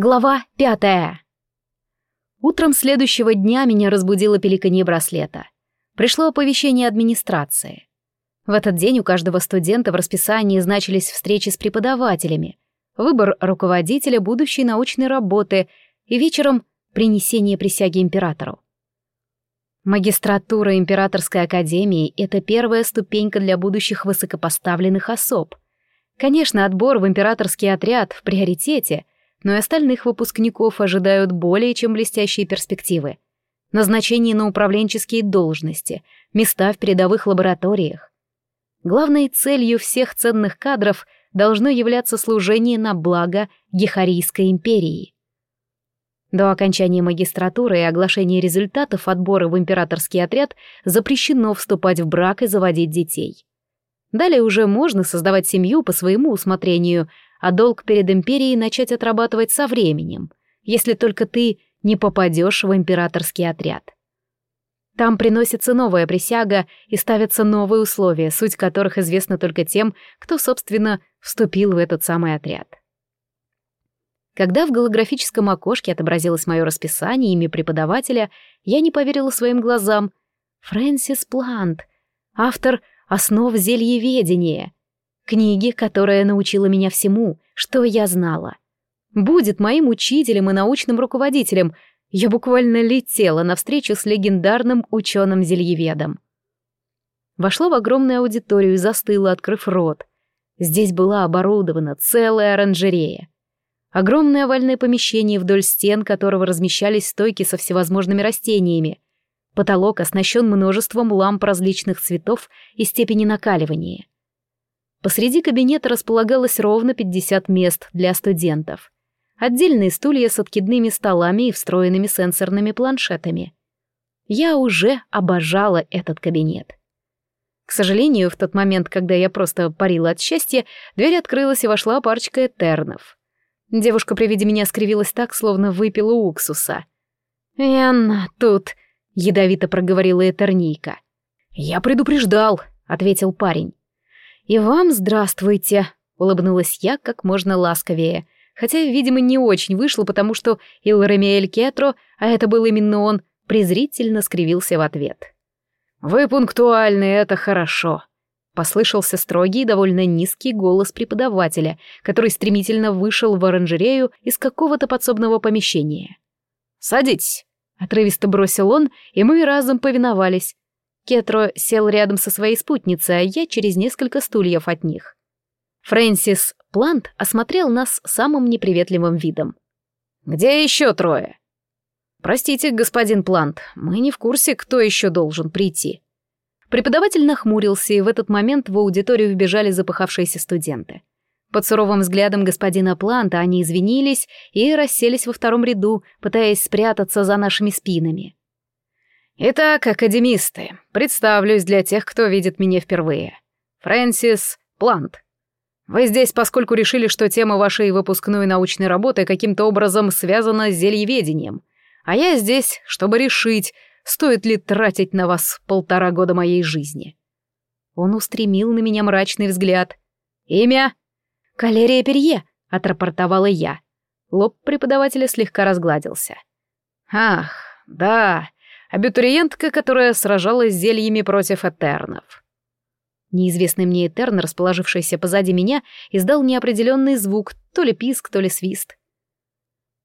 Глава пятая. Утром следующего дня меня разбудило пеликанье браслета. Пришло оповещение администрации. В этот день у каждого студента в расписании значились встречи с преподавателями, выбор руководителя будущей научной работы и вечером принесение присяги императору. Магистратура Императорской академии — это первая ступенька для будущих высокопоставленных особ. Конечно, отбор в императорский отряд в приоритете — но и остальных выпускников ожидают более чем блестящие перспективы. Назначение на управленческие должности, места в передовых лабораториях. Главной целью всех ценных кадров должно являться служение на благо Гехарийской империи. До окончания магистратуры и оглашения результатов отбора в императорский отряд запрещено вступать в брак и заводить детей. Далее уже можно создавать семью по своему усмотрению, а долг перед империей начать отрабатывать со временем, если только ты не попадешь в императорский отряд. Там приносится новая присяга и ставятся новые условия, суть которых известна только тем, кто, собственно, вступил в этот самый отряд. Когда в голографическом окошке отобразилось мое расписание имя преподавателя, я не поверила своим глазам. Фрэнсис Плант, автор «Основ зельеведения», Книги, которая научила меня всему, что я знала. Будет моим учителем и научным руководителем. Я буквально летела навстречу с легендарным ученым-зельеведом. Вошла в огромную аудиторию и застыла, открыв рот. Здесь была оборудована целая оранжерея. Огромное овальное помещение, вдоль стен которого размещались стойки со всевозможными растениями. Потолок оснащен множеством ламп различных цветов и степени накаливания. Посреди кабинета располагалось ровно 50 мест для студентов. Отдельные стулья с откидными столами и встроенными сенсорными планшетами. Я уже обожала этот кабинет. К сожалению, в тот момент, когда я просто парила от счастья, дверь открылась и вошла парочка этернов. Девушка при виде меня скривилась так, словно выпила уксуса. «Энна, тут...» — ядовито проговорила этернийка. «Я предупреждал», — ответил парень. «И вам здравствуйте», — улыбнулась я как можно ласковее, хотя, видимо, не очень вышло, потому что Илремиэль Кетро, а это был именно он, презрительно скривился в ответ. «Вы пунктуальны, это хорошо», — послышался строгий и довольно низкий голос преподавателя, который стремительно вышел в оранжерею из какого-то подсобного помещения. «Садитесь», — отрывисто бросил он, и мы разом повиновались, Кетро сел рядом со своей спутницей, а я через несколько стульев от них. Фрэнсис Плант осмотрел нас самым неприветливым видом. «Где еще трое?» «Простите, господин Плант, мы не в курсе, кто еще должен прийти». Преподаватель нахмурился, и в этот момент в аудиторию вбежали запыхавшиеся студенты. Под суровым взглядом господина Планта они извинились и расселись во втором ряду, пытаясь спрятаться за нашими спинами. Итак, академисты, представлюсь для тех, кто видит меня впервые. Фрэнсис Плант. Вы здесь, поскольку решили, что тема вашей выпускной научной работы каким-то образом связана с зельеведением. А я здесь, чтобы решить, стоит ли тратить на вас полтора года моей жизни. Он устремил на меня мрачный взгляд. Имя? Калерия Перье, отрапортовала я. Лоб преподавателя слегка разгладился. Ах, да, абитуриентка, которая сражалась с зельями против этернов. Неизвестный мне этерн, расположившийся позади меня, издал неопределенный звук, то ли писк, то ли свист.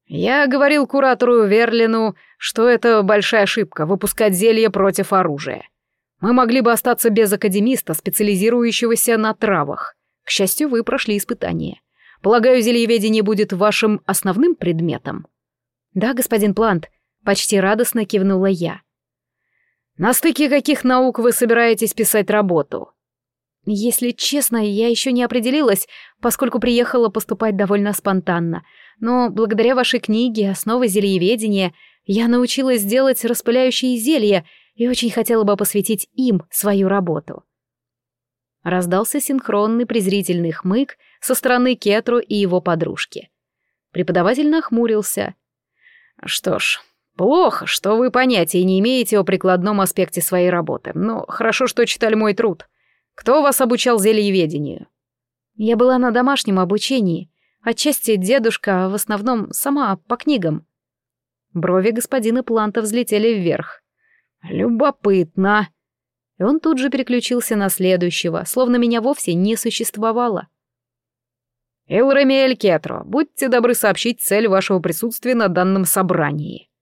Я говорил куратору Верлину, что это большая ошибка — выпускать зелье против оружия. Мы могли бы остаться без академиста, специализирующегося на травах. К счастью, вы прошли испытание. Полагаю, зельеведение будет вашим основным предметом? Да, господин Плант, Почти радостно кивнула я. «На стыке каких наук вы собираетесь писать работу?» «Если честно, я еще не определилась, поскольку приехала поступать довольно спонтанно. Но благодаря вашей книге «Основы зельеведения» я научилась делать распыляющие зелья и очень хотела бы посвятить им свою работу». Раздался синхронный презрительный хмык со стороны Кетру и его подружки. Преподаватель нахмурился. «Что ж, Плохо, что вы понятия не имеете о прикладном аспекте своей работы, но хорошо, что читали мой труд. Кто вас обучал зельеведению? Я была на домашнем обучении. Отчасти дедушка, а в основном сама по книгам. Брови господина Планта взлетели вверх. «Любопытно!» И он тут же переключился на следующего, словно меня вовсе не существовало. «Элремиэль Кетро, будьте добры сообщить цель вашего присутствия на данном собрании».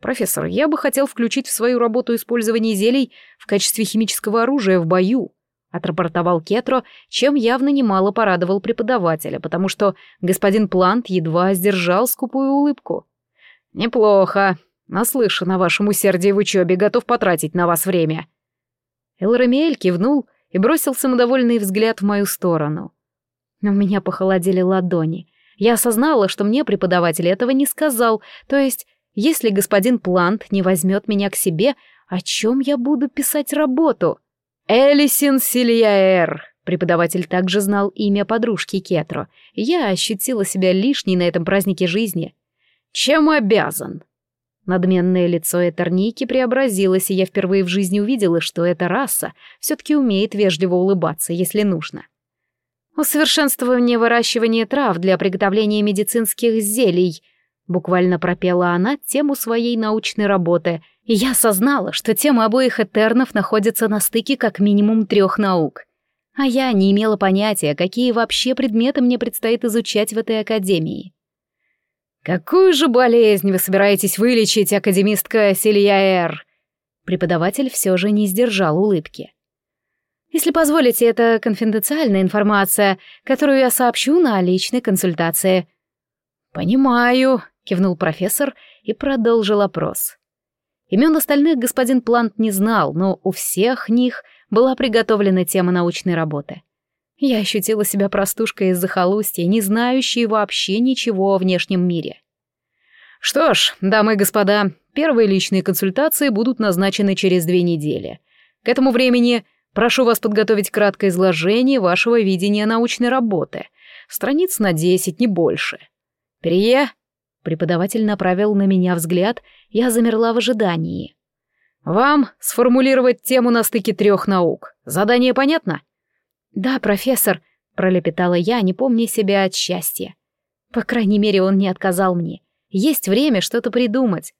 «Профессор, я бы хотел включить в свою работу использование зелий в качестве химического оружия в бою», отрапортовал Кетро, чем явно немало порадовал преподавателя, потому что господин Плант едва сдержал скупую улыбку. «Неплохо. Наслышан о вашем усердии в учебе, готов потратить на вас время». Элрамиэль кивнул и бросил самодовольный взгляд в мою сторону. У меня похолодели ладони. Я осознала, что мне преподаватель этого не сказал, то есть, если господин Плант не возьмет меня к себе, о чем я буду писать работу? Элисин Сильяэр. Преподаватель также знал имя подружки Кетро. Я ощутила себя лишней на этом празднике жизни. Чем обязан? Надменное лицо Этерники преобразилось, и я впервые в жизни увидела, что эта раса все-таки умеет вежливо улыбаться, если нужно. «Усовершенствование выращивания трав для приготовления медицинских зелий», буквально пропела она тему своей научной работы, и я осознала, что тема обоих Этернов находится на стыке как минимум трех наук. А я не имела понятия, какие вообще предметы мне предстоит изучать в этой академии. «Какую же болезнь вы собираетесь вылечить, академистка Сильяэр?» Преподаватель все же не сдержал улыбки. «Если позволите, это конфиденциальная информация, которую я сообщу на личной консультации». «Понимаю», — кивнул профессор и продолжил опрос. Имен остальных господин Плант не знал, но у всех них была приготовлена тема научной работы — я ощутила себя простушкой из захолустья, не знающей вообще ничего о внешнем мире. Что ж, дамы и господа, первые личные консультации будут назначены через две недели. К этому времени прошу вас подготовить краткое изложение вашего видения научной работы. Страниц на десять, не больше. Перье. Преподаватель направил на меня взгляд, я замерла в ожидании. Вам сформулировать тему на стыке трех наук. Задание понятно? — «Да, профессор», — пролепетала я, не помня себя от счастья. По крайней мере, он не отказал мне. Есть время что-то придумать.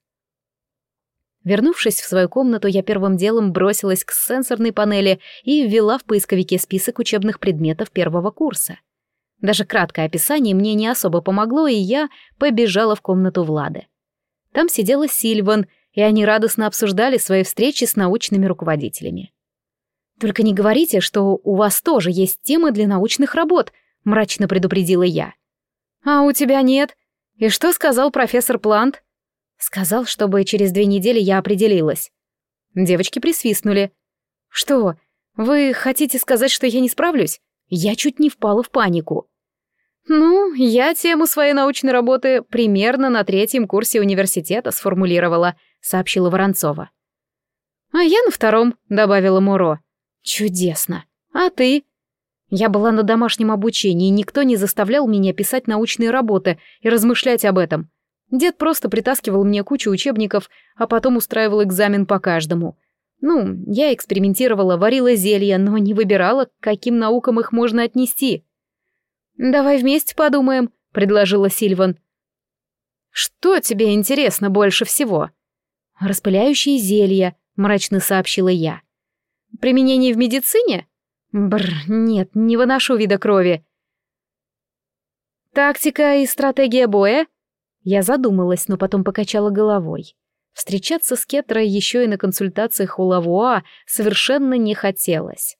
Вернувшись в свою комнату, я первым делом бросилась к сенсорной панели и ввела в поисковике список учебных предметов первого курса. Даже краткое описание мне не особо помогло, и я побежала в комнату Влады. Там сидела Сильван, и они радостно обсуждали свои встречи с научными руководителями. «Только не говорите, что у вас тоже есть темы для научных работ», — мрачно предупредила я. «А у тебя нет? И что сказал профессор Плант?» «Сказал, чтобы через две недели я определилась». Девочки присвистнули. «Что, вы хотите сказать, что я не справлюсь?» Я чуть не впала в панику. «Ну, я тему своей научной работы примерно на третьем курсе университета сформулировала», — сообщила Воронцова. «А я на втором», — добавила Муро. Чудесно. А ты? Я была на домашнем обучении, никто не заставлял меня писать научные работы и размышлять об этом. Дед просто притаскивал мне кучу учебников, а потом устраивал экзамен по каждому. Ну, я экспериментировала, варила зелья, но не выбирала, к каким наукам их можно отнести. «Давай вместе подумаем», — предложила Сильван. «Что тебе интересно больше всего?» «Распыляющие зелья», — мрачно сообщила я. Применение в медицине? Бр, нет, не выношу вида крови. Тактика и стратегия боя? Я задумалась, но потом покачала головой. Встречаться с Кетрой еще и на консультациях у Лавуа совершенно не хотелось.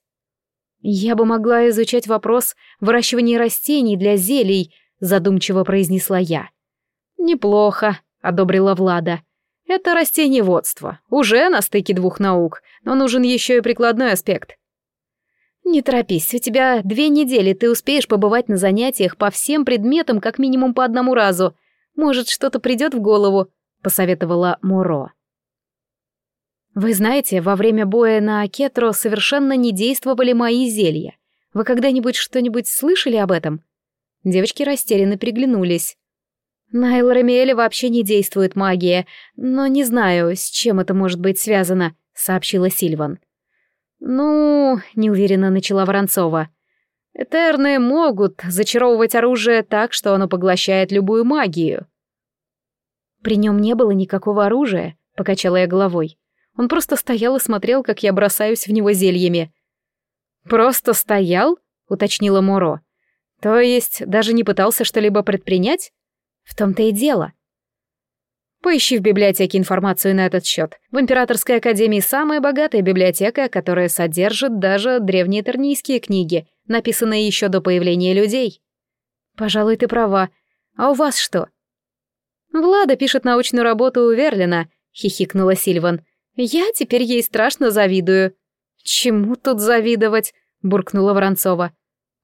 «Я бы могла изучать вопрос выращивания растений для зелий», задумчиво произнесла я. «Неплохо», — одобрила Влада. Это растениеводство, уже на стыке двух наук, но нужен еще и прикладной аспект. Не торопись, у тебя две недели, ты успеешь побывать на занятиях по всем предметам как минимум по одному разу. Может, что-то придет в голову, посоветовала Муро. Вы знаете, во время боя на Кетро совершенно не действовали мои зелья. Вы когда-нибудь что-нибудь слышали об этом? Девочки растерянно переглянулись. На Элрамиэле вообще не действует магия, но не знаю, с чем это может быть связано, сообщила Сильван. Ну, неуверенно начала Воронцова. Этерны могут зачаровывать оружие так, что оно поглощает любую магию. При нем не было никакого оружия, покачала я головой. Он просто стоял и смотрел, как я бросаюсь в него зельями. «Просто стоял?» — уточнила Моро. «То есть даже не пытался что-либо предпринять?» «В том-то и дело. Поищи в библиотеке информацию на этот счет. В Императорской академии самая богатая библиотека, которая содержит даже древние тернийские книги, написанные еще до появления людей. Пожалуй, ты права. А у вас что? Влада пишет научную работу у Верлина, хихикнула Сильван. Я теперь ей страшно завидую. Чему тут завидовать? буркнула Воронцова.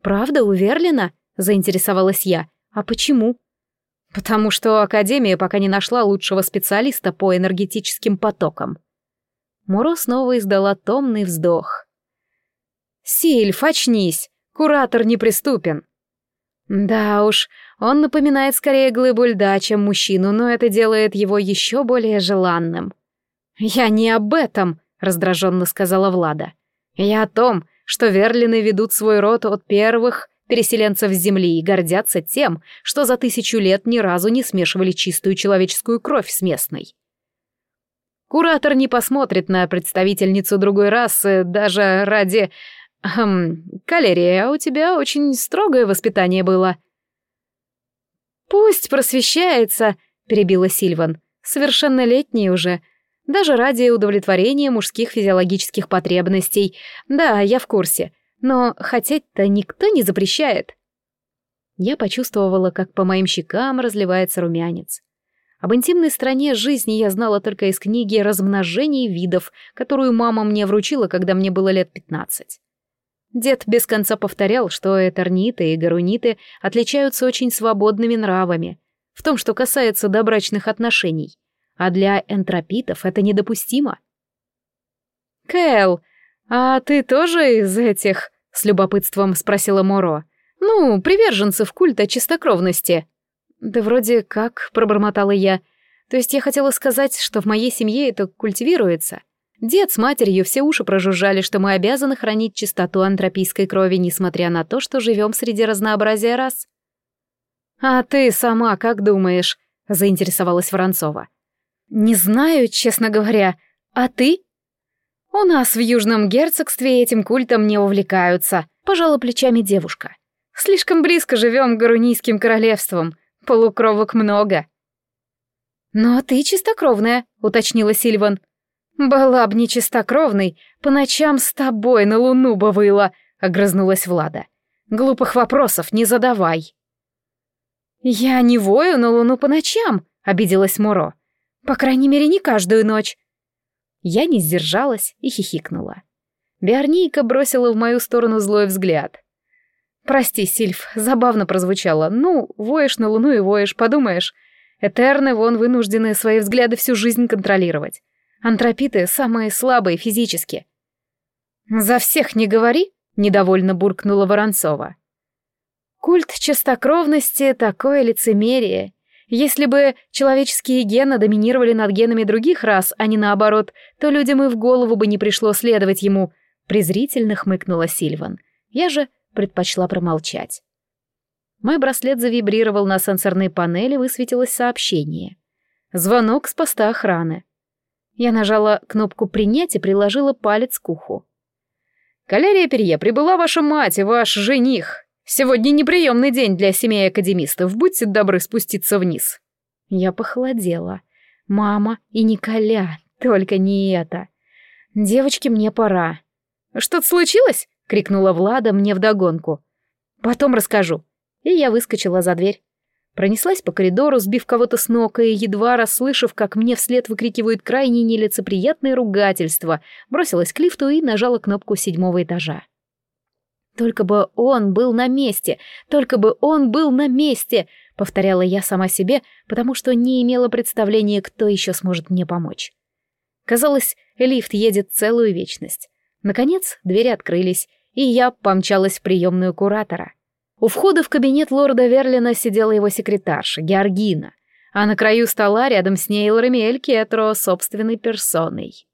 Правда, у Верлина? заинтересовалась я. А почему? Потому что Академия пока не нашла лучшего специалиста по энергетическим потокам. Муро снова издала томный вздох. «Сильф, очнись! Куратор неприступен!» Да уж, он напоминает скорее глыбу льда, чем мужчину, но это делает его еще более желанным. «Я не об этом», — раздраженно сказала Влада. «Я о том, что верлины ведут свой род от первых переселенцев с Земли и гордятся тем, что за тысячу лет ни разу не смешивали чистую человеческую кровь с местной. Куратор не посмотрит на представительницу другой расы даже ради... Эм, Калерия, у тебя очень строгое воспитание было. «Пусть просвещается», — перебила Сильван. «Совершеннолетний уже. Даже ради удовлетворения мужских физиологических потребностей. Да, я в курсе. Но хотеть-то никто не запрещает. Я почувствовала, как по моим щекам разливается румянец. Об интимной стороне жизни я знала только из книги «Размножение видов», которую мама мне вручила, когда мне было лет пятнадцать. Дед без конца повторял, что этерниты и гаруниты отличаются очень свободными нравами, в том, что касается добрачных отношений, а для энтропитов это недопустимо. «Кэл, «А ты тоже из этих?» — с любопытством спросила Моро. «Ну, приверженцев культа чистокровности». «Да вроде как», — пробормотала я. «То есть я хотела сказать, что в моей семье это культивируется. Дед с матерью все уши прожужжали, что мы обязаны хранить чистоту антропийской крови, несмотря на то, что живем среди разнообразия рас». «А ты сама как думаешь?» — заинтересовалась Воронцова. «Не знаю, честно говоря. А ты?» «У нас в Южном герцогстве этим культом не увлекаются», — пожала плечами девушка. «Слишком близко живем к Гарунийским королевствам. Полукровок много». «Но ты чистокровная», — уточнила Сильван. «Была б не чистокровной, по ночам с тобой на луну бы выла», — огрызнулась Влада. «Глупых вопросов не задавай». «Я не вою на луну по ночам», — обиделась Муро. «По крайней мере, не каждую ночь. Я не сдержалась и хихикнула. Биарнийка бросила в мою сторону злой взгляд. «Прости, Сильф, забавно прозвучало. Ну, воешь на луну и воешь, подумаешь. Этерны вон вынуждены свои взгляды всю жизнь контролировать. Антропиты самые слабые физически». «За всех не говори», — недовольно буркнула Воронцова. «Культ чистокровности — такое лицемерие. Если бы человеческие гены доминировали над генами других рас, а не наоборот, то людям и в голову бы не пришло следовать ему, презрительно хмыкнула Сильван. Я же предпочла промолчать. Мой браслет завибрировал на сенсорной панели, высветилось сообщение. Звонок с поста охраны. Я нажала кнопку «Принять» и приложила палец к уху. «Калерия Перье, прибыла ваша мать и ваш жених. Сегодня неприемный день для семей академистов, будьте добры спуститься вниз». Я похолодела. «Мама и Николя, только не это. Девочки, мне пора». «Что-то случилось?» — крикнула Влада мне вдогонку. «Потом расскажу». И я выскочила за дверь. Пронеслась по коридору, сбив кого-то с ног, и, едва расслышав, как мне вслед выкрикивают крайне нелицеприятные ругательства, бросилась к лифту и нажала кнопку седьмого этажа. Только бы он был на месте, только бы он был на месте, повторяла я сама себе, потому что не имела представления, кто еще сможет мне помочь. Казалось, лифт едет целую вечность. Наконец, двери открылись, и я помчалась в приемную куратора. У входа в кабинет лорда Верлина сидела его секретарша, Георгина, а на краю стола рядом с ней Лоремиэль Кетро собственной персоной.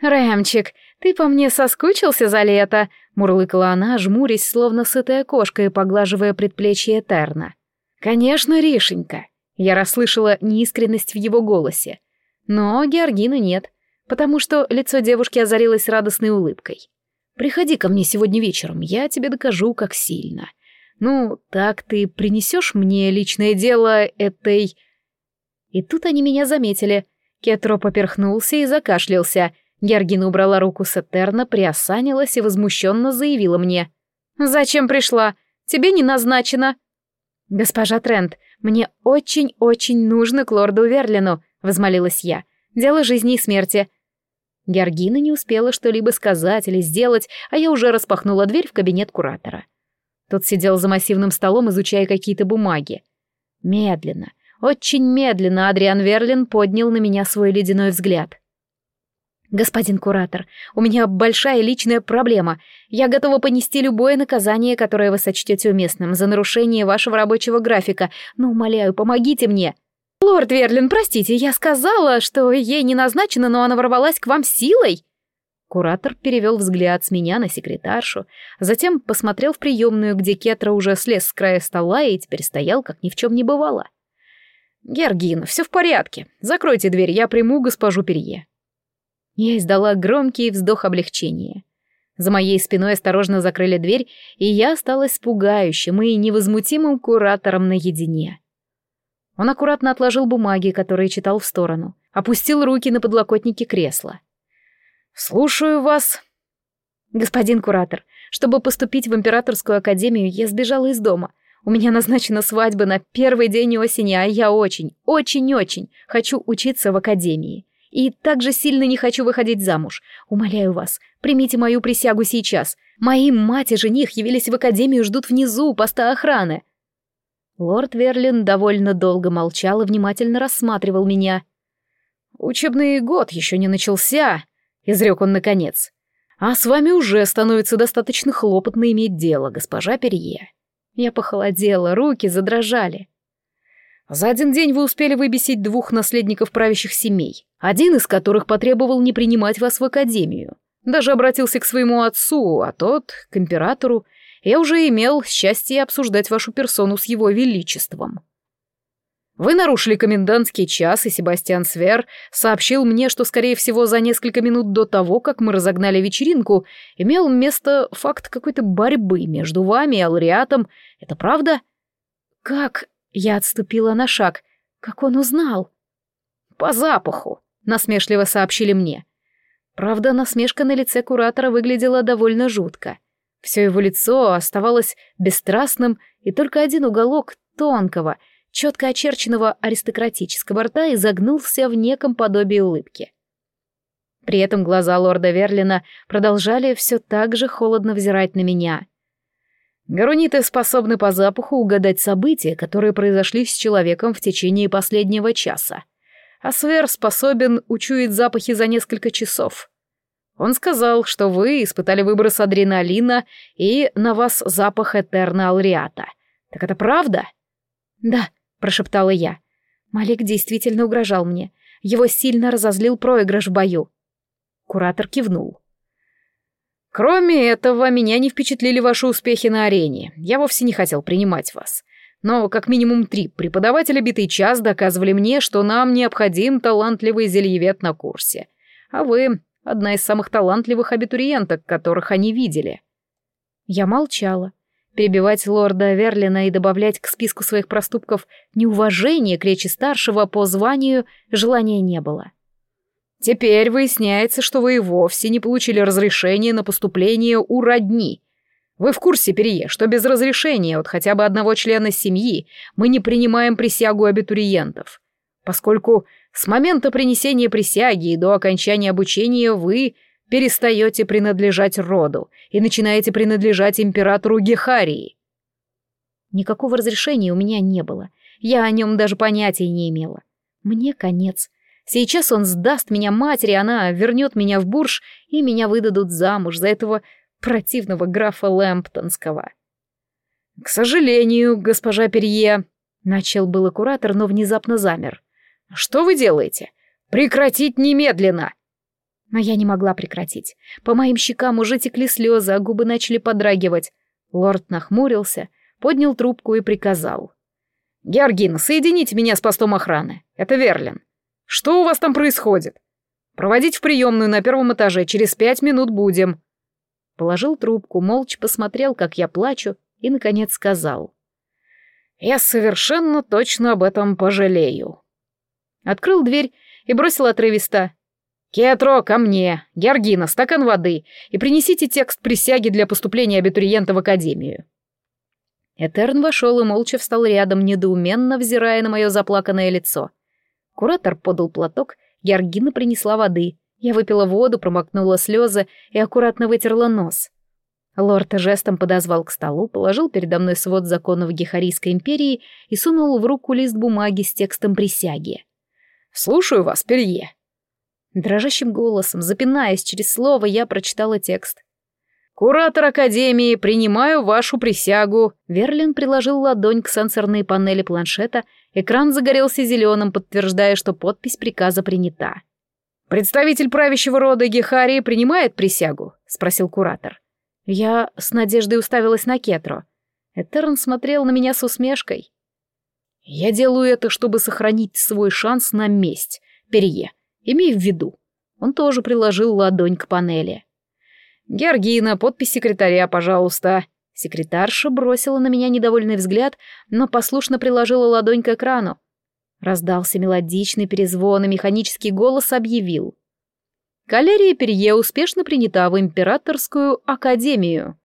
«Рэмчик, ты по мне соскучился за лето?» — мурлыкала она, жмурясь, словно сытая кошка и поглаживая предплечье Этерна. «Конечно, Ришенька!» Я расслышала неискренность в его голосе. Но Георгина нет, потому что лицо девушки озарилось радостной улыбкой. «Приходи ко мне сегодня вечером, я тебе докажу, как сильно. Ну, так ты принесешь мне личное дело этой...» И тут они меня заметили. Кетро поперхнулся и закашлялся. Георгина убрала руку с Этерна, приосанилась и возмущенно заявила мне. «Зачем пришла? Тебе не назначено». «Госпожа Трент, мне очень-очень нужно к лорду Верлину», — возмолилась я. «Дело жизни и смерти». Георгина не успела что-либо сказать или сделать, а я уже распахнула дверь в кабинет куратора. Тот сидел за массивным столом, изучая какие-то бумаги. Медленно, очень медленно Адриан Верлин поднял на меня свой ледяной взгляд. «Господин куратор, у меня большая личная проблема. Я готова понести любое наказание, которое вы сочтете уместным за нарушение вашего рабочего графика, но, умоляю, помогите мне». «Лорд Верлин, простите, я сказала, что ей не назначено, но она ворвалась к вам силой». Куратор перевел взгляд с меня на секретаршу, затем посмотрел в приемную, где Кетра уже слез с края стола и теперь стоял, как ни в чем не бывало. «Георгина, все в порядке. Закройте дверь, я приму госпожу Перье». Я издала громкий вздох облегчения. За моей спиной осторожно закрыли дверь, и я осталась пугающим и невозмутимым куратором наедине. Он аккуратно отложил бумаги, которые читал в сторону, опустил руки на подлокотники кресла. «Слушаю вас». «Господин куратор, чтобы поступить в Императорскую академию, я сбежала из дома. У меня назначена свадьба на первый день осени, а я очень, очень-очень хочу учиться в академии. И так же сильно не хочу выходить замуж. Умоляю вас, примите мою присягу сейчас. Мои мать и жених явились в академию, ждут внизу, у поста охраны». Лорд Верлин довольно долго молчал и внимательно рассматривал меня. «Учебный год еще не начался», — изрек он наконец. «А с вами уже становится достаточно хлопотно иметь дело, госпожа Перье». Я похолодела, руки задрожали. За один день вы успели выбесить двух наследников правящих семей, один из которых потребовал не принимать вас в академию. Даже обратился к своему отцу, а тот — к императору. Я уже имел счастье обсуждать вашу персону с его величеством. Вы нарушили комендантский час, и Себастьян Свер сообщил мне, что, скорее всего, за несколько минут до того, как мы разогнали вечеринку, имел место факт какой-то борьбы между вами и Алриатом. Это правда? Как я отступила на шаг. Как он узнал? По запаху, насмешливо сообщили мне. Правда, насмешка на лице куратора выглядела довольно жутко. Все его лицо оставалось бесстрастным, и только один уголок тонкого, четко очерченного аристократического рта изогнулся в неком подобии улыбки. При этом глаза лорда Верлина продолжали все так же холодно взирать на меня. Гаруниты способны по запаху угадать события, которые произошли с человеком в течение последнего часа. А Свер способен учуять запахи за несколько часов. Он сказал, что вы испытали выброс адреналина и на вас запах Этерна Алриата. Так это правда? Да, прошептала я. Малик действительно угрожал мне. Его сильно разозлил проигрыш в бою. Куратор кивнул. Кроме этого, меня не впечатлили ваши успехи на арене. Я вовсе не хотел принимать вас. Но как минимум три преподавателя битый час доказывали мне, что нам необходим талантливый зельевед на курсе. А вы — одна из самых талантливых абитуриенток, которых они видели. Я молчала. Перебивать лорда Верлина и добавлять к списку своих проступков неуважение к речи старшего по званию желания не было. — Теперь выясняется, что вы и вовсе не получили разрешения на поступление у родни. Вы в курсе, Перье, что без разрешения от хотя бы одного члена семьи мы не принимаем присягу абитуриентов, поскольку с момента принесения присяги и до окончания обучения вы перестаете принадлежать роду и начинаете принадлежать императору Гехарии. Никакого разрешения у меня не было. Я о нем даже понятия не имела. Мне конец. Сейчас он сдаст меня матери, она вернет меня в бурж, и меня выдадут замуж за этого противного графа Лэмптонского. «К сожалению, госпожа Перье», — начал был куратор, но внезапно замер. «Что вы делаете? Прекратить немедленно!» Но я не могла прекратить. По моим щекам уже текли слезы, а губы начали подрагивать. Лорд нахмурился, поднял трубку и приказал. «Георгина, соедините меня с постом охраны. Это Верлин. Что у вас там происходит? Проводить в приемную на первом этаже, через пять минут будем». Положил трубку, молча посмотрел, как я плачу, и, наконец, сказал. «Я совершенно точно об этом пожалею». Открыл дверь и бросил отрывисто. «Кетро, ко мне! Георгина, стакан воды! И принесите текст присяги для поступления абитуриента в академию!» Этерн вошел и молча встал рядом, недоуменно взирая на мое заплаканное лицо. Куратор подал платок, Георгина принесла воды. Я выпила воду, промокнула слезы и аккуратно вытерла нос. Лорд жестом подозвал к столу, положил передо мной свод законов Гехарийской империи и сунул в руку лист бумаги с текстом присяги. «Слушаю вас, Перье», Дрожащим голосом, запинаясь через слово, я прочитала текст. «Куратор Академии, принимаю вашу присягу!» Верлин приложил ладонь к сенсорной панели планшета, экран загорелся зеленым, подтверждая, что подпись приказа принята. «Представитель правящего рода Гехарии принимает присягу?» — спросил куратор. Я с надеждой уставилась на Кетро. Этерн смотрел на меня с усмешкой. «Я делаю это, чтобы сохранить свой шанс на месть, Перье. Имей в виду, он тоже приложил ладонь к панели. «Георгина, подпись секретаря, пожалуйста». Секретарша бросила на меня недовольный взгляд, но послушно приложила ладонь к экрану. Раздался мелодичный перезвон, и механический голос объявил. Калерия Перье успешно принята в Императорскую Академию.